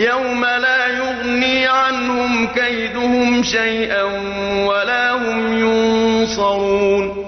يَوْمَ لَا يُغْنِي عَنْهُمْ كَيْدُهُمْ شَيْئًا وَلَا هُمْ يُنصَرُونَ